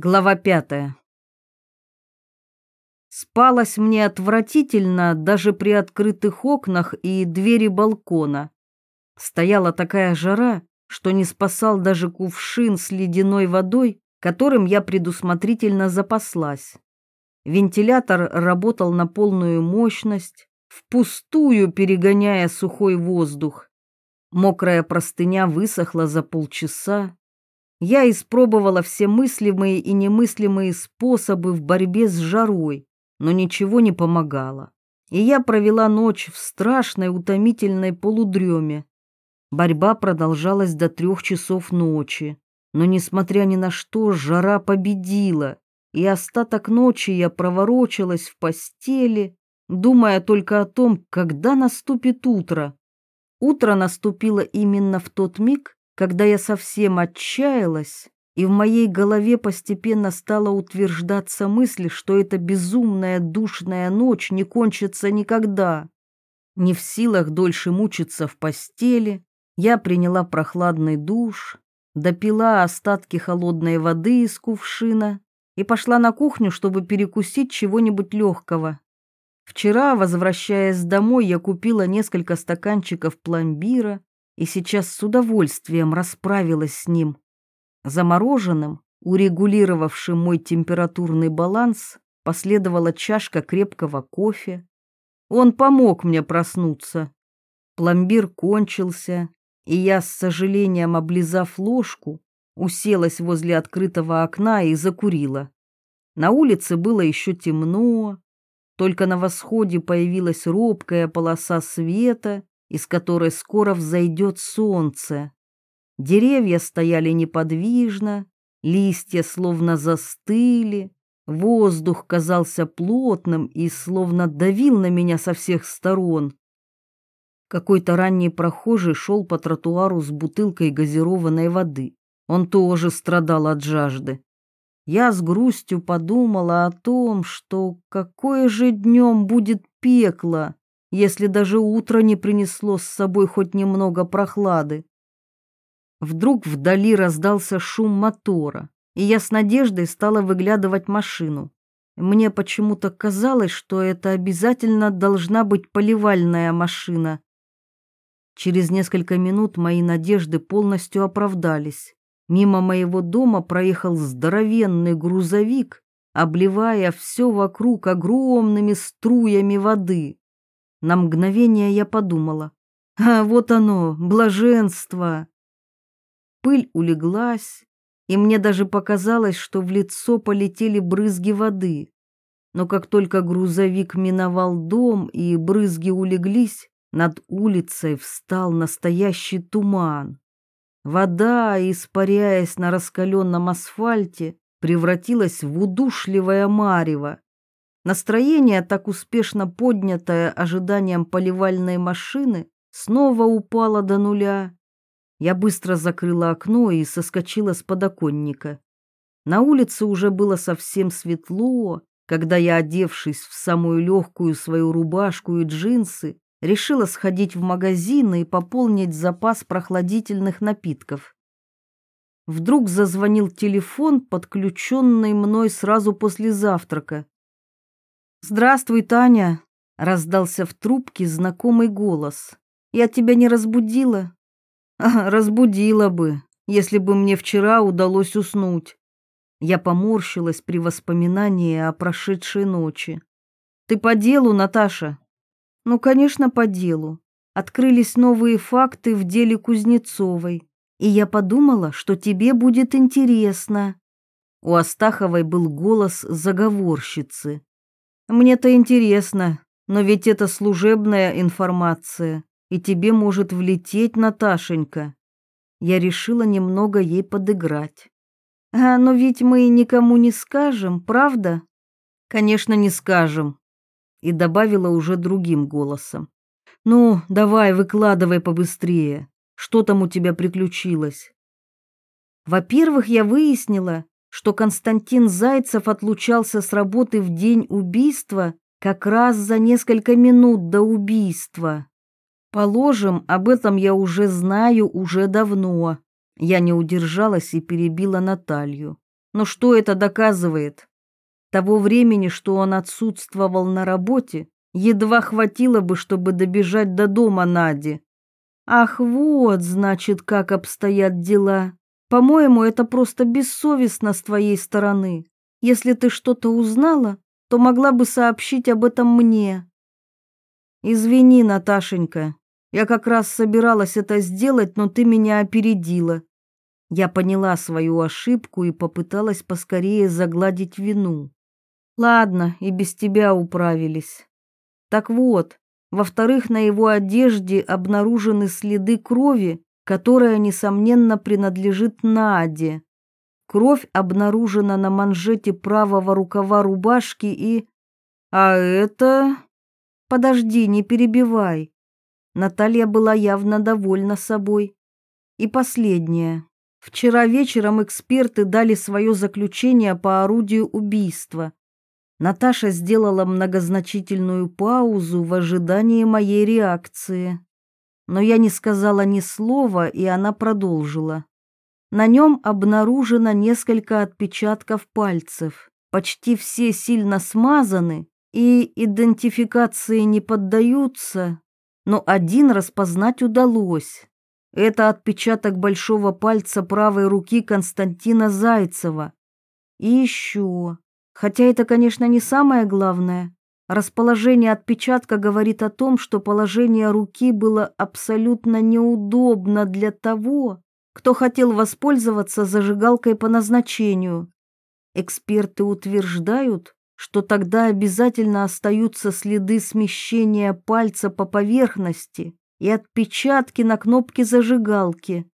Глава пятая. Спалось мне отвратительно даже при открытых окнах и двери балкона. Стояла такая жара, что не спасал даже кувшин с ледяной водой, которым я предусмотрительно запаслась. Вентилятор работал на полную мощность, впустую перегоняя сухой воздух. Мокрая простыня высохла за полчаса, я испробовала все мыслимые и немыслимые способы в борьбе с жарой, но ничего не помогало. И я провела ночь в страшной утомительной полудреме. Борьба продолжалась до трех часов ночи, но, несмотря ни на что, жара победила, и остаток ночи я проворочилась в постели, думая только о том, когда наступит утро. Утро наступило именно в тот миг, когда я совсем отчаялась, и в моей голове постепенно стала утверждаться мысль, что эта безумная душная ночь не кончится никогда. Не в силах дольше мучиться в постели, я приняла прохладный душ, допила остатки холодной воды из кувшина и пошла на кухню, чтобы перекусить чего-нибудь легкого. Вчера, возвращаясь домой, я купила несколько стаканчиков пломбира и сейчас с удовольствием расправилась с ним. Замороженным, урегулировавшим мой температурный баланс, последовала чашка крепкого кофе. Он помог мне проснуться. Пломбир кончился, и я, с сожалением облизав ложку, уселась возле открытого окна и закурила. На улице было еще темно, только на восходе появилась робкая полоса света, из которой скоро взойдет солнце. Деревья стояли неподвижно, листья словно застыли, воздух казался плотным и словно давил на меня со всех сторон. Какой-то ранний прохожий шел по тротуару с бутылкой газированной воды. Он тоже страдал от жажды. Я с грустью подумала о том, что какое же днем будет пекло, если даже утро не принесло с собой хоть немного прохлады. Вдруг вдали раздался шум мотора, и я с надеждой стала выглядывать машину. Мне почему-то казалось, что это обязательно должна быть поливальная машина. Через несколько минут мои надежды полностью оправдались. Мимо моего дома проехал здоровенный грузовик, обливая все вокруг огромными струями воды. На мгновение я подумала, а вот оно, блаженство. Пыль улеглась, и мне даже показалось, что в лицо полетели брызги воды. Но как только грузовик миновал дом и брызги улеглись, над улицей встал настоящий туман. Вода, испаряясь на раскаленном асфальте, превратилась в удушливое марево. Настроение, так успешно поднятое ожиданием поливальной машины, снова упало до нуля. Я быстро закрыла окно и соскочила с подоконника. На улице уже было совсем светло, когда я, одевшись в самую легкую свою рубашку и джинсы, решила сходить в магазин и пополнить запас прохладительных напитков. Вдруг зазвонил телефон, подключенный мной сразу после завтрака. «Здравствуй, Таня!» — раздался в трубке знакомый голос. «Я тебя не разбудила?» «Разбудила бы, если бы мне вчера удалось уснуть». Я поморщилась при воспоминании о прошедшей ночи. «Ты по делу, Наташа?» «Ну, конечно, по делу. Открылись новые факты в деле Кузнецовой, и я подумала, что тебе будет интересно». У Астаховой был голос заговорщицы. Мне-то интересно, но ведь это служебная информация, и тебе может влететь, Наташенька. Я решила немного ей подыграть. А, но ведь мы никому не скажем, правда? Конечно, не скажем. И добавила уже другим голосом. Ну, давай, выкладывай побыстрее. Что там у тебя приключилось? Во-первых, я выяснила, что Константин Зайцев отлучался с работы в день убийства как раз за несколько минут до убийства. Положим, об этом я уже знаю уже давно. Я не удержалась и перебила Наталью. Но что это доказывает? Того времени, что он отсутствовал на работе, едва хватило бы, чтобы добежать до дома Нади. Ах, вот, значит, как обстоят дела. По-моему, это просто бессовестно с твоей стороны. Если ты что-то узнала, то могла бы сообщить об этом мне. Извини, Наташенька, я как раз собиралась это сделать, но ты меня опередила. Я поняла свою ошибку и попыталась поскорее загладить вину. Ладно, и без тебя управились. Так вот, во-вторых, на его одежде обнаружены следы крови, которая, несомненно, принадлежит Наде. Кровь обнаружена на манжете правого рукава рубашки и... А это... Подожди, не перебивай. Наталья была явно довольна собой. И последнее. Вчера вечером эксперты дали свое заключение по орудию убийства. Наташа сделала многозначительную паузу в ожидании моей реакции. Но я не сказала ни слова, и она продолжила. На нем обнаружено несколько отпечатков пальцев. Почти все сильно смазаны и идентификации не поддаются, но один распознать удалось. Это отпечаток большого пальца правой руки Константина Зайцева. И еще, хотя это, конечно, не самое главное, расположение отпечатка говорит о том, что положение руки было абсолютно неудобно для того, кто хотел воспользоваться зажигалкой по назначению. Эксперты утверждают, что тогда обязательно остаются следы смещения пальца по поверхности, и отпечатки на кнопке зажигалки.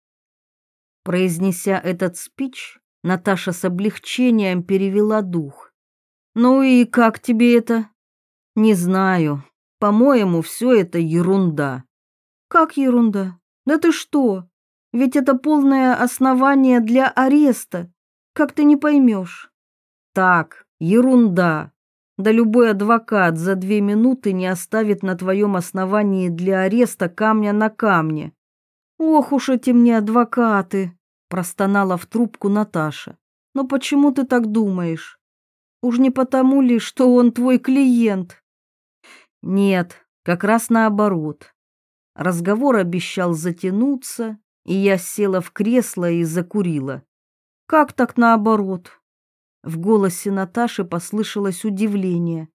Произнеся этот спич, Наташа с облегчением перевела дух. «Ну и как тебе это?» «Не знаю. По-моему, все это ерунда». «Как ерунда? Да ты что? Ведь это полное основание для ареста. Как ты не поймешь?» «Так, ерунда. Да любой адвокат за две минуты не оставит на твоем основании для ареста камня на камне. Ох уж эти мне адвокаты, простонала в трубку Наташа. Но почему ты так думаешь? Уж не потому ли, что он твой клиент? Нет, как раз наоборот. Разговор обещал затянуться, и я села в кресло и закурила. Как так наоборот? В голосе Наташи послышалось удивление.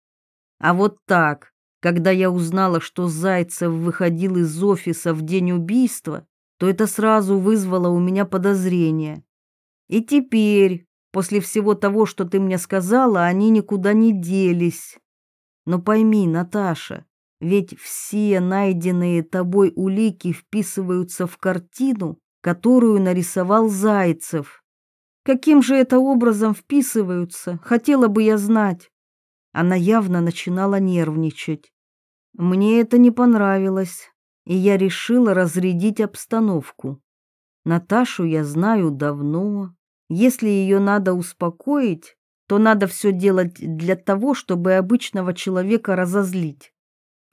А вот так, когда я узнала, что Зайцев выходил из офиса в день убийства, то это сразу вызвало у меня подозрение. И теперь, после всего того, что ты мне сказала, они никуда не делись. Но пойми, Наташа, ведь все найденные тобой улики вписываются в картину, которую нарисовал Зайцев. Каким же это образом вписываются, хотела бы я знать. Она явно начинала нервничать. Мне это не понравилось, и я решила разрядить обстановку. Наташу я знаю давно. Если ее надо успокоить, то надо все делать для того, чтобы обычного человека разозлить.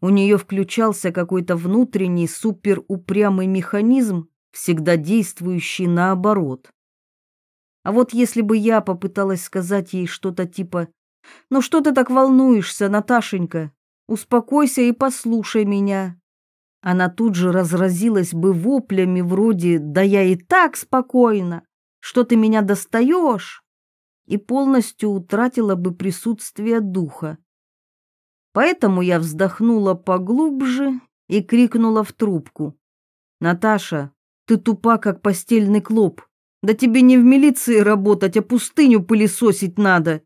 У нее включался какой-то внутренний суперупрямый механизм, всегда действующий наоборот. А вот если бы я попыталась сказать ей что-то типа «Ну что ты так волнуешься, Наташенька? Успокойся и послушай меня». Она тут же разразилась бы воплями вроде «Да я и так спокойно! Что ты меня достаешь?» И полностью утратила бы присутствие духа. Поэтому я вздохнула поглубже и крикнула в трубку. «Наташа, ты тупа, как постельный клоп. Да тебе не в милиции работать, а пустыню пылесосить надо.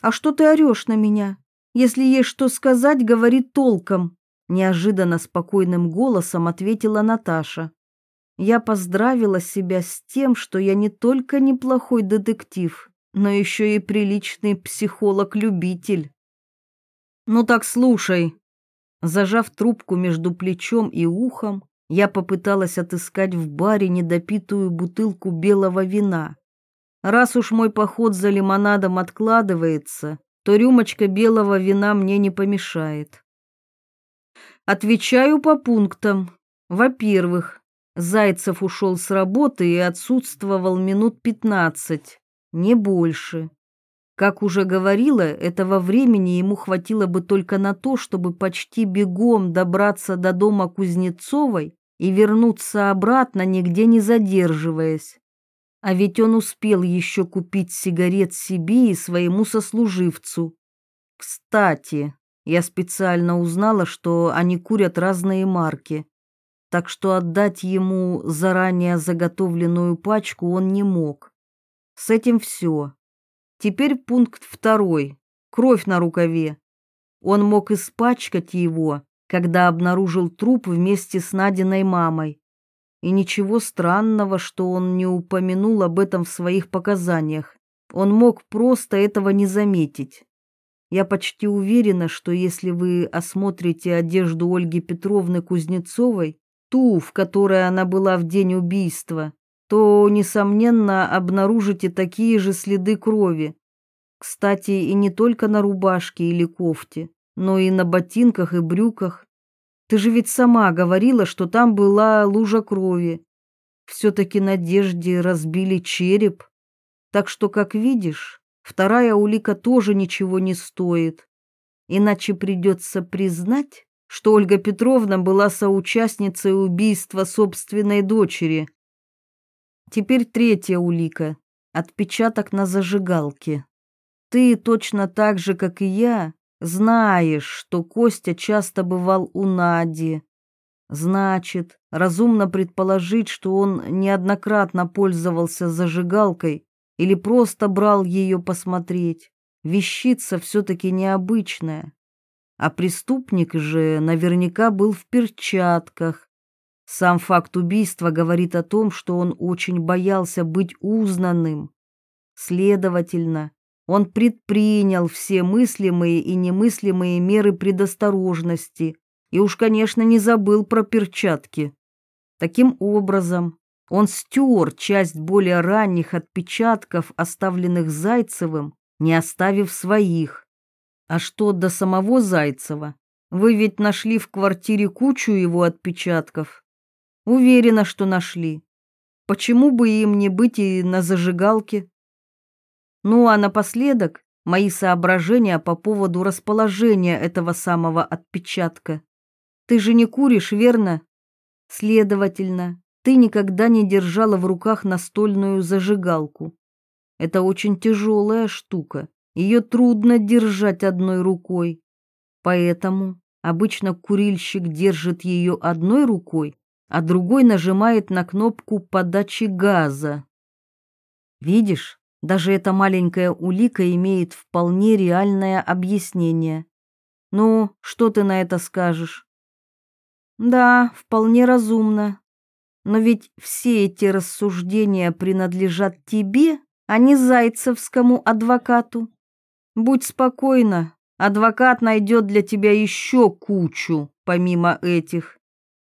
А что ты орешь на меня? Если есть что сказать, говори толком, неожиданно спокойным голосом ответила Наташа. Я поздравила себя с тем, что я не только неплохой детектив, но еще и приличный психолог-любитель. Ну так слушай. Зажав трубку между плечом и ухом, я попыталась отыскать в баре недопитую бутылку белого вина. Раз уж мой поход за лимонадом откладывается, то рюмочка белого вина мне не помешает. Отвечаю по пунктам. Во-первых, Зайцев ушел с работы и отсутствовал минут пятнадцать. не больше. Как уже говорила, этого времени ему хватило бы только на то, чтобы почти бегом добраться до дома Кузнецовой и вернуться обратно, нигде не задерживаясь. А ведь он успел еще купить сигарет себе и своему сослуживцу. Кстати, я специально узнала, что они курят разные марки, так что отдать ему заранее заготовленную пачку он не мог. С этим все. Теперь пункт второй. Кровь на рукаве. Он мог испачкать его, когда обнаружил труп вместе с Надиной мамой. И ничего странного, что он не упомянул об этом в своих показаниях. Он мог просто этого не заметить. Я почти уверена, что если вы осмотрите одежду Ольги Петровны Кузнецовой, ту, в которой она была в день убийства, то, несомненно, обнаружите такие же следы крови. Кстати, и не только на рубашке или кофте, но и на ботинках и брюках. Ты же ведь сама говорила, что там была лужа крови. Все-таки Надежде разбили череп. Так что, как видишь, вторая улика тоже ничего не стоит. Иначе придется признать, что Ольга Петровна была соучастницей убийства собственной дочери. Теперь третья улика — отпечаток на зажигалке. Ты точно так же, как и я, знаешь, что Костя часто бывал у Нади. Значит, разумно предположить, что он неоднократно пользовался зажигалкой или просто брал ее посмотреть. Вещица все-таки необычная. А преступник же наверняка был в перчатках, сам факт убийства говорит о том, что он очень боялся быть узнанным. Следовательно, он предпринял все мыслимые и немыслимые меры предосторожности и уж, конечно, не забыл про перчатки. Таким образом, он стер часть более ранних отпечатков, оставленных Зайцевым, не оставив своих. А что до самого Зайцева? Вы ведь нашли в квартире кучу его отпечатков. Уверена, что нашли. Почему бы им не быть и на зажигалке? Ну а напоследок мои соображения по поводу расположения этого самого отпечатка. Ты же не куришь, верно? Следовательно, ты никогда не держала в руках настольную зажигалку. Это очень тяжелая штука. Ее трудно держать одной рукой. Поэтому обычно курильщик держит ее одной рукой, а другой нажимает на кнопку подачи газа. Видишь, даже эта маленькая улика имеет вполне реальное объяснение. Ну, что ты на это скажешь? Да, вполне разумно. Но ведь все эти рассуждения принадлежат тебе, а не зайцевскому адвокату. Будь спокойна, адвокат найдет для тебя еще кучу, помимо этих.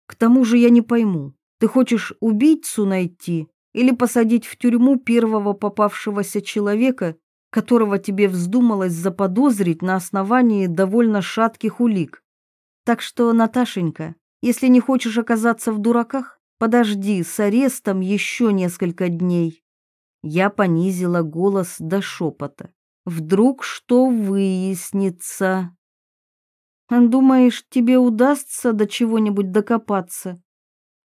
К тому же я не пойму, ты хочешь убийцу найти или посадить в тюрьму первого попавшегося человека, которого тебе вздумалось заподозрить на основании довольно шатких улик? Так что, Наташенька, если не хочешь оказаться в дураках, подожди с арестом еще несколько дней. Я понизила голос до шепота. Вдруг что выяснится? Думаешь, тебе удастся до чего-нибудь докопаться?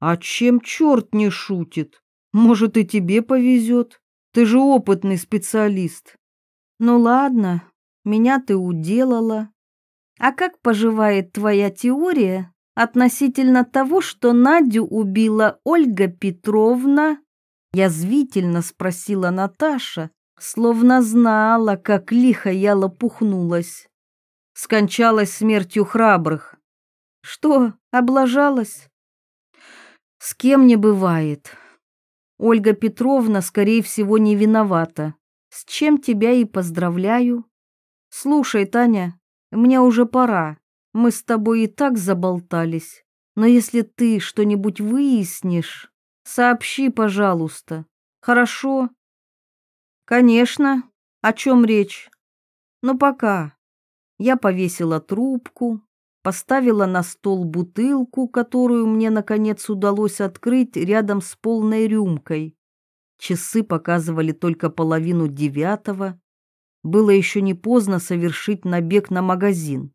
А чем черт не шутит? Может, и тебе повезет. Ты же опытный специалист. Ну ладно, меня ты уделала. А как поживает твоя теория относительно того, что Надю убила Ольга Петровна? Язвительно спросила Наташа, словно знала, как лихо я лопухнулась скончалась смертью храбрых. Что, облажалась? С кем не бывает. Ольга Петровна, скорее всего, не виновата. С чем тебя и поздравляю. Слушай, Таня, мне уже пора. Мы с тобой и так заболтались. Но если ты что-нибудь выяснишь, сообщи, пожалуйста. Хорошо? Конечно. О чем речь? Ну, пока. Я повесила трубку, поставила на стол бутылку, которую мне, наконец, удалось открыть рядом с полной рюмкой. часы показывали только половину девятого. Было еще не поздно совершить набег на магазин.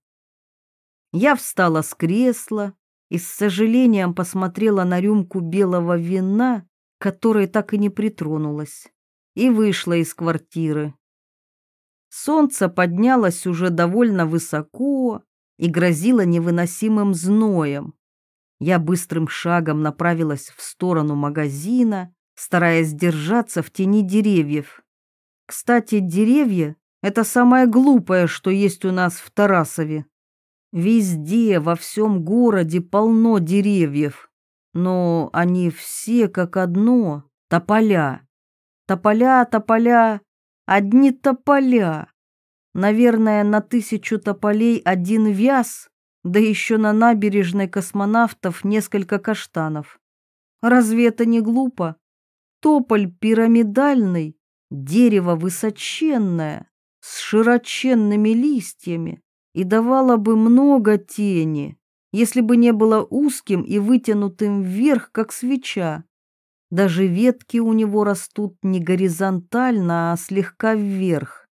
Я встала с кресла и с сожалением посмотрела на рюмку белого вина, которой так и не притронулась, и вышла из квартиры. Солнце поднялось уже довольно высоко и грозило невыносимым зноем. Я быстрым шагом направилась в сторону магазина, стараясь держаться в тени деревьев. Кстати, деревья — это самое глупое, что есть у нас в Тарасове. Везде, во всем городе полно деревьев, но они все как одно — тополя. Тополя, тополя, одни тополя. Наверное, на тысячу тополей один вяз, да еще на набережной космонавтов несколько каштанов. Разве это не глупо? Тополь пирамидальный, дерево высоченное, с широченными листьями, и давало бы много тени, если бы не было узким и вытянутым вверх, как свеча. Даже ветки у него растут не горизонтально, а слегка вверх.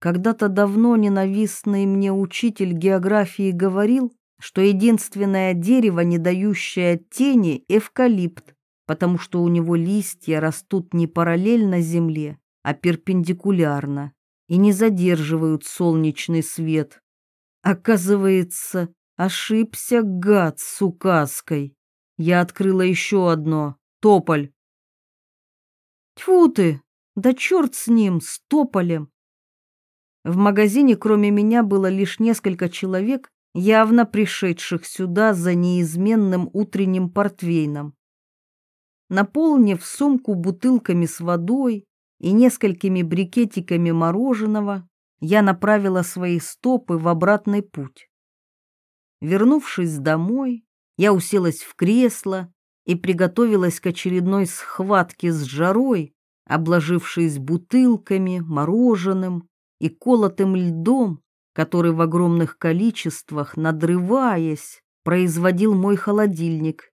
Когда-то давно ненавистный мне учитель географии говорил, что единственное дерево, не дающее тени, эвкалипт, потому что у него листья растут не параллельно земле, а перпендикулярно и не задерживают солнечный свет. Оказывается, ошибся гад с указкой. Я открыла еще одно — тополь. Тьфу ты, да черт с ним, с тополем. В магазине кроме меня было лишь несколько человек, явно пришедших сюда за неизменным утренним портвейном. Наполнив сумку бутылками с водой и несколькими брикетиками мороженого, я направила свои стопы в обратный путь. Вернувшись домой, я уселась в кресло и приготовилась к очередной схватке с жарой, обложившись бутылками, мороженым и колотым льдом, который в огромных количествах, надрываясь, производил мой холодильник.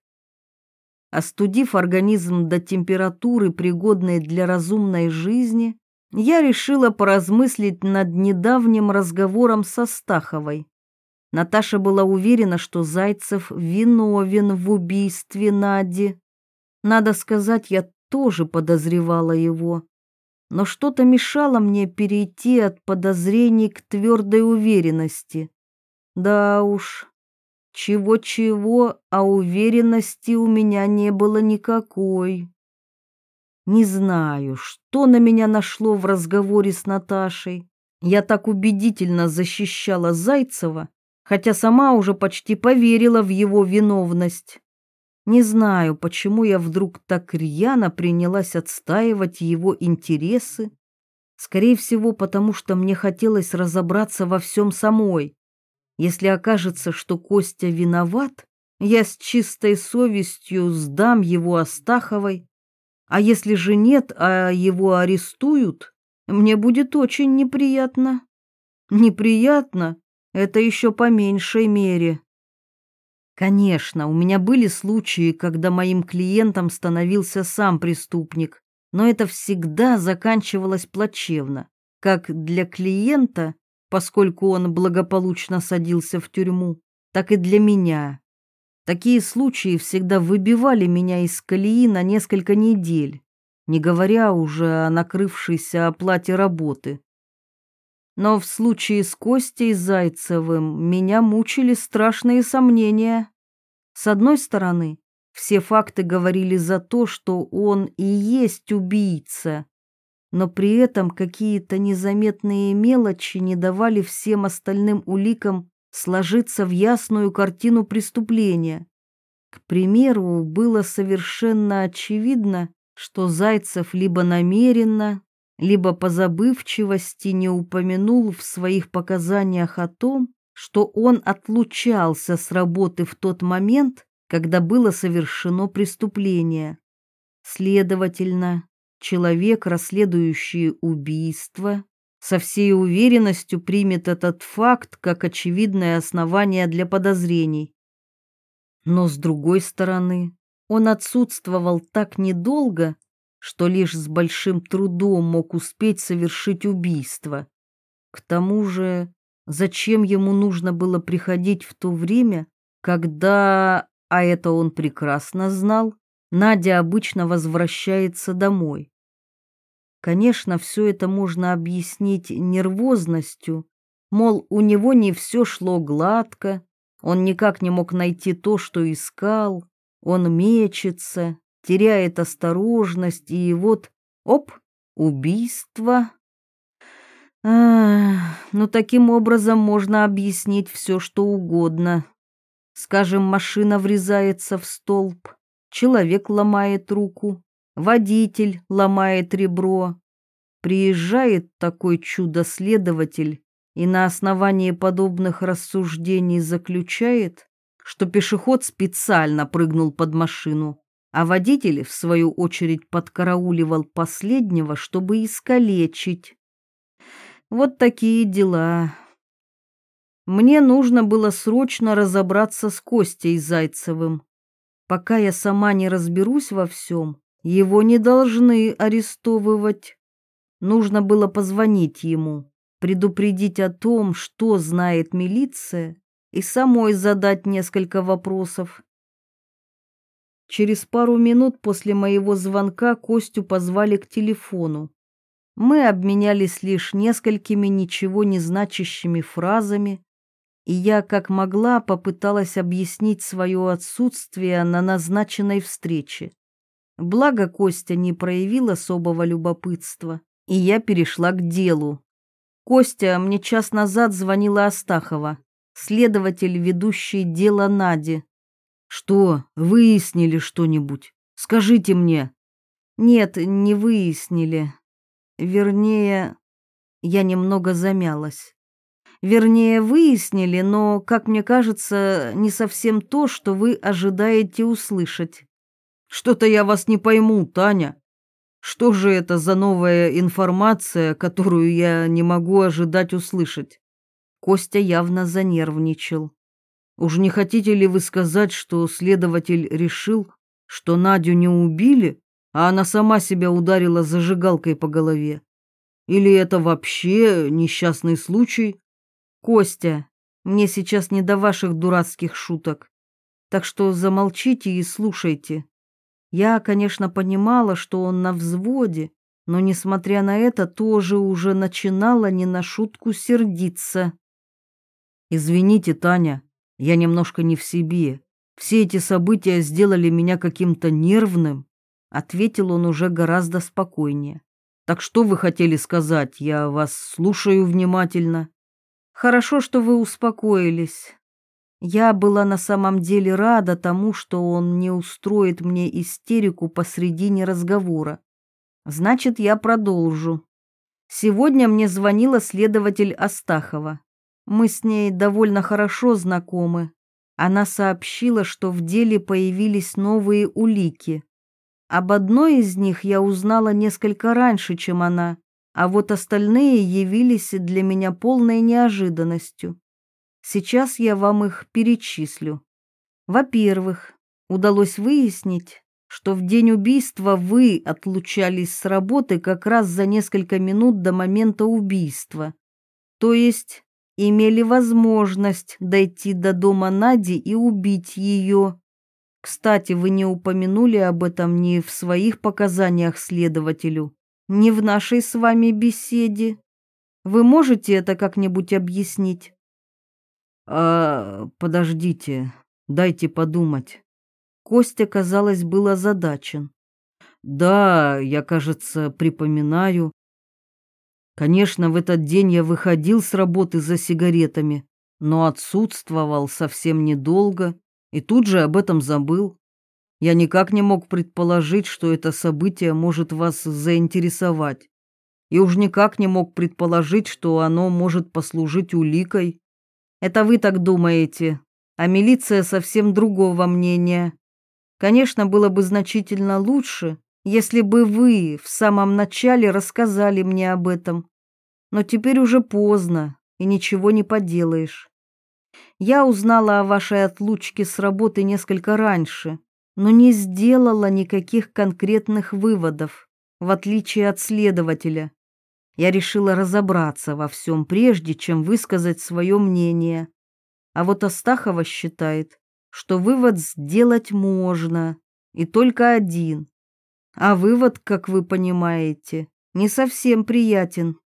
Остудив организм до температуры, пригодной для разумной жизни, я решила поразмыслить над недавним разговором со Стаховой. Наташа была уверена, что Зайцев виновен в убийстве Нади. Надо сказать, я тоже подозревала его но что-то мешало мне перейти от подозрений к твердой уверенности. Да уж, чего-чего, а уверенности у меня не было никакой. Не знаю, что на меня нашло в разговоре с Наташей. Я так убедительно защищала Зайцева, хотя сама уже почти поверила в его виновность. Не знаю, почему я вдруг так рьяно принялась отстаивать его интересы. Скорее всего, потому что мне хотелось разобраться во всем самой. Если окажется, что Костя виноват, я с чистой совестью сдам его Астаховой. А если же нет, а его арестуют, мне будет очень неприятно. Неприятно — это еще по меньшей мере. Конечно, у меня были случаи, когда моим клиентом становился сам преступник, но это всегда заканчивалось плачевно, как для клиента, поскольку он благополучно садился в тюрьму, так и для меня. Такие случаи всегда выбивали меня из колеи на несколько недель, не говоря уже о накрывшейся оплате работы. Но в случае с Костей Зайцевым меня мучили страшные сомнения. С одной стороны, все факты говорили за то, что он и есть убийца, но при этом какие-то незаметные мелочи не давали всем остальным уликам сложиться в ясную картину преступления. К примеру, было совершенно очевидно, что Зайцев либо намеренно, либо по забывчивости не упомянул в своих показаниях о том, что он отлучался с работы в тот момент, когда было совершено преступление. Следовательно, человек, расследующий убийство, со всей уверенностью примет этот факт как очевидное основание для подозрений. Но с другой стороны, он отсутствовал так недолго, что лишь с большим трудом мог успеть совершить убийство. К тому же, зачем ему нужно было приходить в то время, когда, а это он прекрасно знал, Надя обычно возвращается домой. Конечно, все это можно объяснить нервозностью, мол, у него не все шло гладко, он никак не мог найти то, что искал, он мечется, теряет осторожность, и вот, оп, убийство. А, ну, таким образом можно объяснить все, что угодно. Скажем, машина врезается в столб, человек ломает руку, водитель ломает ребро. Приезжает такой чудо-следователь и на основании подобных рассуждений заключает, что пешеход специально прыгнул под машину, а водитель, в свою очередь, подкарауливал последнего, чтобы искалечить. Вот такие дела. Мне нужно было срочно разобраться с Костей Зайцевым. Пока я сама не разберусь во всем, его не должны арестовывать. Нужно было позвонить ему, предупредить о том, что знает милиция, и самой задать несколько вопросов. Через пару минут после моего звонка Костю позвали к телефону. Мы обменялись лишь несколькими ничего не значащими фразами, и я, как могла, попыталась объяснить свое отсутствие на назначенной встрече. Благо Костя не проявил особого любопытства, и я перешла к делу. Костя мне час назад звонила Астахова, следователь, ведущий дело Нади. Что, выяснили что-нибудь? Скажите мне. Нет, не выяснили. Вернее, я немного замялась. Вернее, выяснили, но, как мне кажется, не совсем то, что вы ожидаете услышать. Что-то я вас не пойму, Таня. Что же это за новая информация, которую я не могу ожидать услышать? Костя явно занервничал. Уж не хотите ли вы сказать, что следователь решил, что Надю не убили, а она сама себя ударила зажигалкой по голове? Или это вообще несчастный случай? Костя, мне сейчас не до ваших дурацких шуток. Так что замолчите и слушайте. Я, конечно, понимала, что он на взводе, но, несмотря на это, тоже уже начинала не на шутку сердиться. «Извините, Таня, я немножко не в себе. Все эти события сделали меня каким-то нервным», — ответил он уже гораздо спокойнее. «Так что вы хотели сказать? Я вас слушаю внимательно». «Хорошо, что вы успокоились. Я была на самом деле рада тому, что он не устроит мне истерику посредине разговора. Значит, я продолжу. Сегодня мне звонила следователь Астахова. Мы с ней довольно хорошо знакомы. Она сообщила, что в деле появились новые улики. Об одной из них я узнала несколько раньше, чем она, а вот остальные явились для меня полной неожиданностью. Сейчас я вам их перечислю. Во-первых, удалось выяснить, что в день убийства вы отлучались с работы как раз за несколько минут до момента убийства. То есть имели возможность дойти до дома Нади и убить ее. Кстати, вы не упомянули об этом ни в своих показаниях следователю, ни в нашей с вами беседе. Вы можете это как-нибудь объяснить? «А, подождите, дайте подумать». Костя, казалось, был озадачен. «Да, я, кажется, припоминаю. Конечно, в этот день я выходил с работы за сигаретами, но отсутствовал совсем недолго и тут же об этом забыл. Я никак не мог предположить, что это событие может вас заинтересовать. И уж никак не мог предположить, что оно может послужить уликой. Это вы так думаете, а милиция совсем другого мнения. Конечно, было бы значительно лучше, если бы вы в самом начале рассказали мне об этом. Но теперь уже поздно, и ничего не поделаешь. Я узнала о вашей отлучке с работы несколько раньше, но не сделала никаких конкретных выводов. в отличие от следователя. Я решила разобраться во всем, прежде чем высказать свое мнение. А вот Астахова считает, что вывод сделать можно, и только один. А вывод, как вы понимаете, не совсем приятен.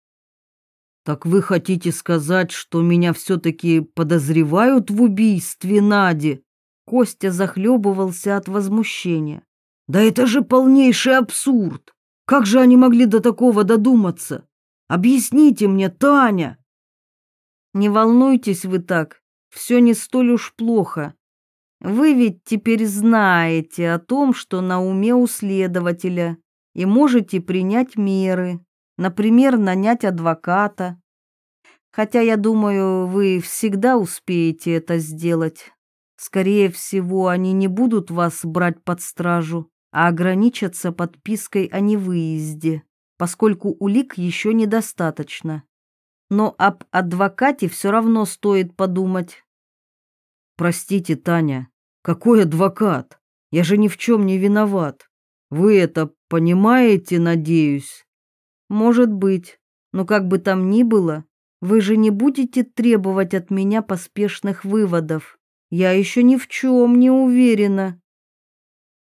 Так вы хотите сказать, что меня все-таки подозревают в убийстве Нади? Костя захлебывался от возмущения. Да это же полнейший абсурд! Как же они могли до такого додуматься? Объясните мне, Таня!» «Не волнуйтесь вы так, все не столь уж плохо. Вы ведь теперь знаете о том, что на уме у следователя, и можете принять меры, например, нанять адвоката. Хотя, я думаю, вы всегда успеете это сделать. Скорее всего, они не будут вас брать под стражу, а ограничатся подпиской о невыезде поскольку улик еще недостаточно. Но об адвокате все равно стоит подумать. Простите, Таня, какой адвокат? Я же ни в чем не виноват. Вы это понимаете, надеюсь? Может быть, но как бы там ни было, вы же не будете требовать от меня поспешных выводов. Я еще ни в чем не уверена.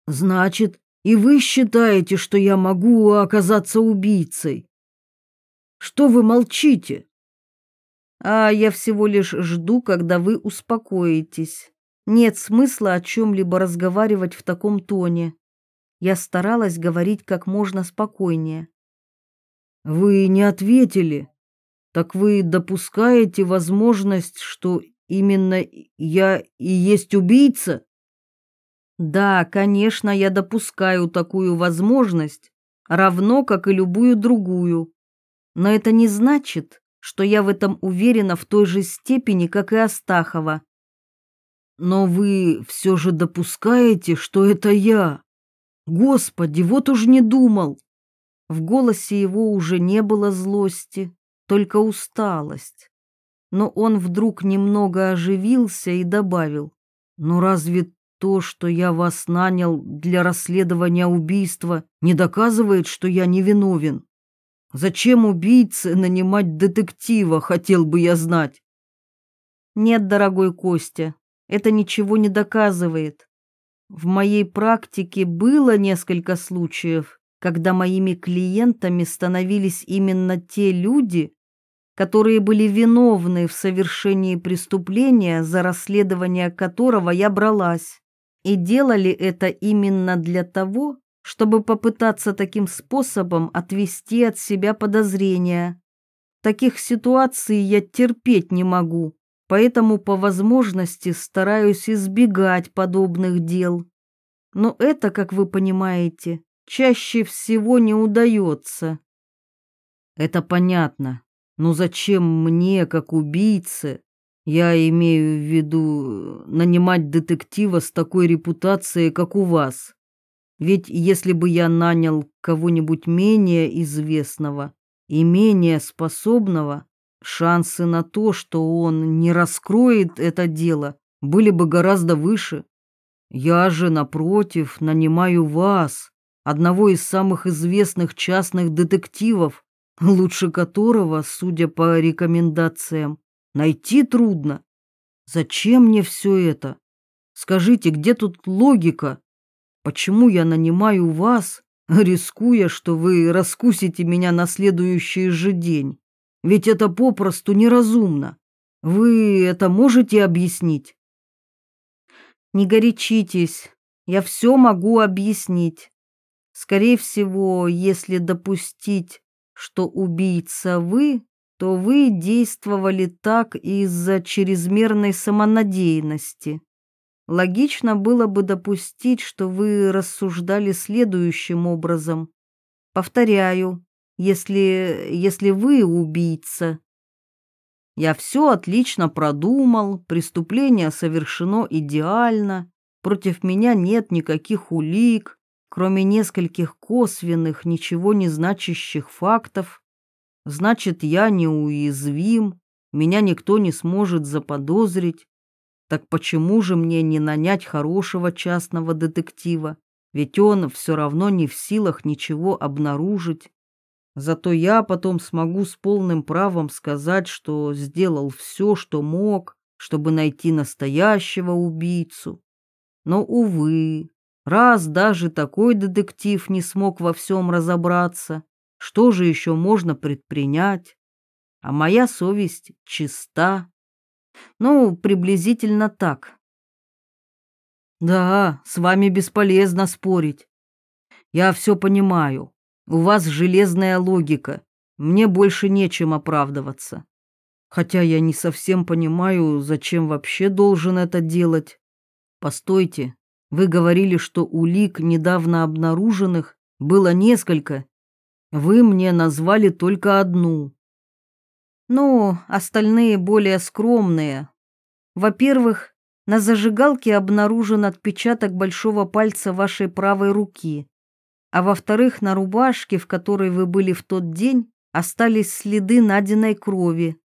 Значит, и вы считаете, что я могу оказаться убийцей? Что вы молчите? А я всего лишь жду, когда вы успокоитесь. Нет смысла о чем-либо разговаривать в таком тоне. Я старалась говорить как можно спокойнее. Вы не ответили. Так вы допускаете возможность, что именно я и есть убийца? Да, конечно, я допускаю такую возможность, равно как и любую другую. Но это не значит, что я в этом уверена в той же степени, как и Астахова. Но вы все же допускаете, что это я? Господи, вот уж не думал. В голосе его уже не было злости, только усталость. Но он вдруг немного оживился и добавил. «Ну разве то, что я вас нанял для расследования убийства, не доказывает, что я невиновен. Зачем убийце нанимать детектива, хотел бы я знать? Нет, дорогой Костя, это ничего не доказывает. В моей практике было несколько случаев, когда моими клиентами становились именно те люди, которые были виновны в совершении преступления, за расследование которого я бралась и делали это именно для того, чтобы попытаться таким способом отвести от себя подозрения. Таких ситуаций я терпеть не могу, поэтому по возможности стараюсь избегать подобных дел. Но это, как вы понимаете, чаще всего не удается. Это понятно. Но зачем мне, как убийце, я имею в виду нанимать детектива с такой репутацией, как у вас. Ведь если бы я нанял кого-нибудь менее известного и менее способного, шансы на то, что он не раскроет это дело, были бы гораздо выше. Я же, напротив, нанимаю вас, одного из самых известных частных детективов, лучше которого, судя по рекомендациям, Найти трудно. Зачем мне все это? Скажите, где тут логика? Почему я нанимаю вас, рискуя, что вы раскусите меня на следующий же день? Ведь это попросту неразумно. Вы это можете объяснить? Не горячитесь, я все могу объяснить. Скорее всего, если допустить, что убийца вы, то вы действовали так из-за чрезмерной самонадеянности. Логично было бы допустить, что вы рассуждали следующим образом. Повторяю, если, если вы убийца. Я все отлично продумал, преступление совершено идеально, против меня нет никаких улик, кроме нескольких косвенных, ничего не значащих фактов. Значит, я неуязвим, меня никто не сможет заподозрить. Так почему же мне не нанять хорошего частного детектива, ведь он все равно не в силах ничего обнаружить. Зато я потом смогу с полным правом сказать, что сделал все, что мог, чтобы найти настоящего убийцу. Но, увы, раз даже такой детектив не смог во всем разобраться, что же еще можно предпринять? А моя совесть чиста. Ну, приблизительно так. Да, с вами бесполезно спорить. Я все понимаю. У вас железная логика. Мне больше нечем оправдываться. Хотя я не совсем понимаю, зачем вообще должен это делать. Постойте, вы говорили, что улик, недавно обнаруженных, было несколько. Вы мне назвали только одну. Ну, остальные более скромные. Во-первых, на зажигалке обнаружен отпечаток большого пальца вашей правой руки. А во-вторых, на рубашке, в которой вы были в тот день, остались следы найденной крови.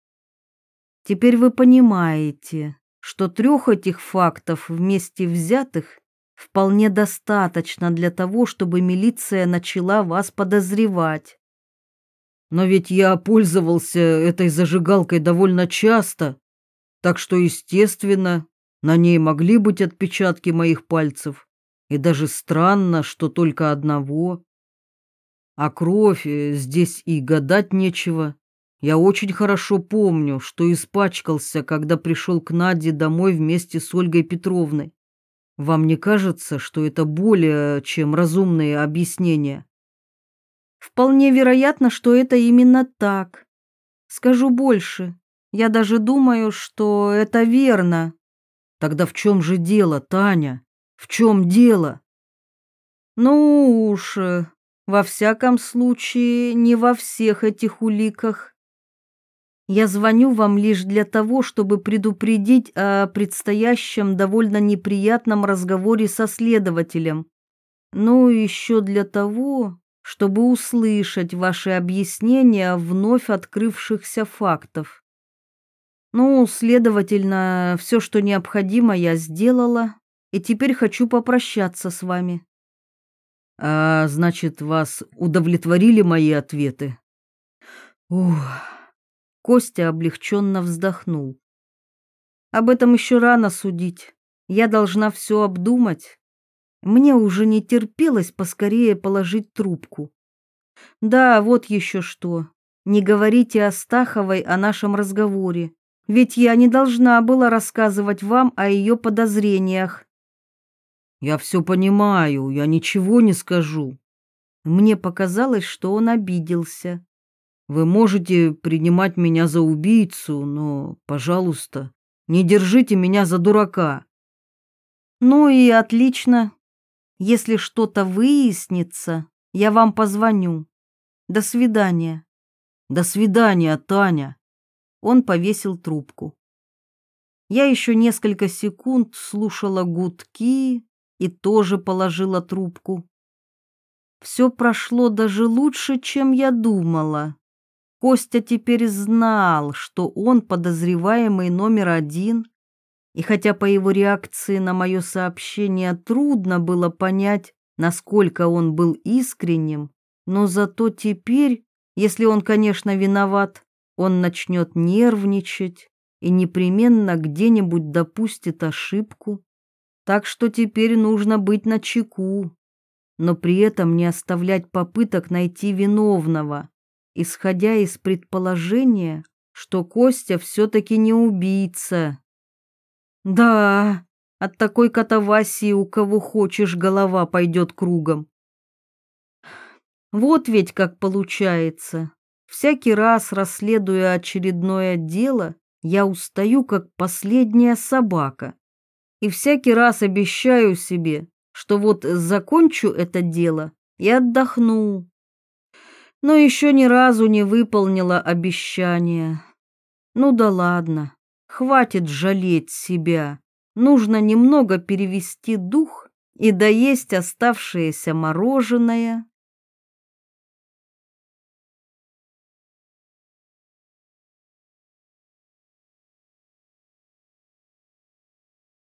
Теперь вы понимаете, что трех этих фактов вместе взятых вполне достаточно для того, чтобы милиция начала вас подозревать. Но ведь я пользовался этой зажигалкой довольно часто, так что, естественно, на ней могли быть отпечатки моих пальцев. И даже странно, что только одного. А кровь э, здесь и гадать нечего. Я очень хорошо помню, что испачкался, когда пришел к Наде домой вместе с Ольгой Петровной. Вам не кажется, что это более чем разумные объяснения? Вполне вероятно, что это именно так. Скажу больше. Я даже думаю, что это верно. Тогда в чем же дело, Таня? В чем дело? Ну уж, э, во всяком случае, не во всех этих уликах. Я звоню вам лишь для того, чтобы предупредить о предстоящем довольно неприятном разговоре со следователем. Ну, еще для того, чтобы услышать ваши объяснения вновь открывшихся фактов. Ну, следовательно, все, что необходимо, я сделала, и теперь хочу попрощаться с вами. А значит, вас удовлетворили мои ответы? Ух. Костя облегченно вздохнул. Об этом еще рано судить. Я должна все обдумать мне уже не терпелось поскорее положить трубку. Да, вот еще что. Не говорите Астаховой о нашем разговоре, ведь я не должна была рассказывать вам о ее подозрениях. Я все понимаю, я ничего не скажу. Мне показалось, что он обиделся. Вы можете принимать меня за убийцу, но, пожалуйста, не держите меня за дурака. Ну и отлично. Если что-то выяснится, я вам позвоню. До свидания. До свидания, Таня. Он повесил трубку. Я еще несколько секунд слушала гудки и тоже положила трубку. Все прошло даже лучше, чем я думала. Костя теперь знал, что он подозреваемый номер один, и хотя по его реакции на мое сообщение трудно было понять, насколько он был искренним, но зато теперь, если он, конечно, виноват, он начнет нервничать и непременно где-нибудь допустит ошибку. Так что теперь нужно быть начеку, но при этом не оставлять попыток найти виновного, исходя из предположения, что Костя все-таки не убийца. Да, от такой катавасии у кого хочешь голова пойдет кругом. Вот ведь как получается. Всякий раз, расследуя очередное дело, я устаю, как последняя собака. И всякий раз обещаю себе, что вот закончу это дело и отдохну. Но еще ни разу не выполнила обещание. Ну да ладно. Хватит жалеть себя. Нужно немного перевести дух и доесть оставшееся мороженое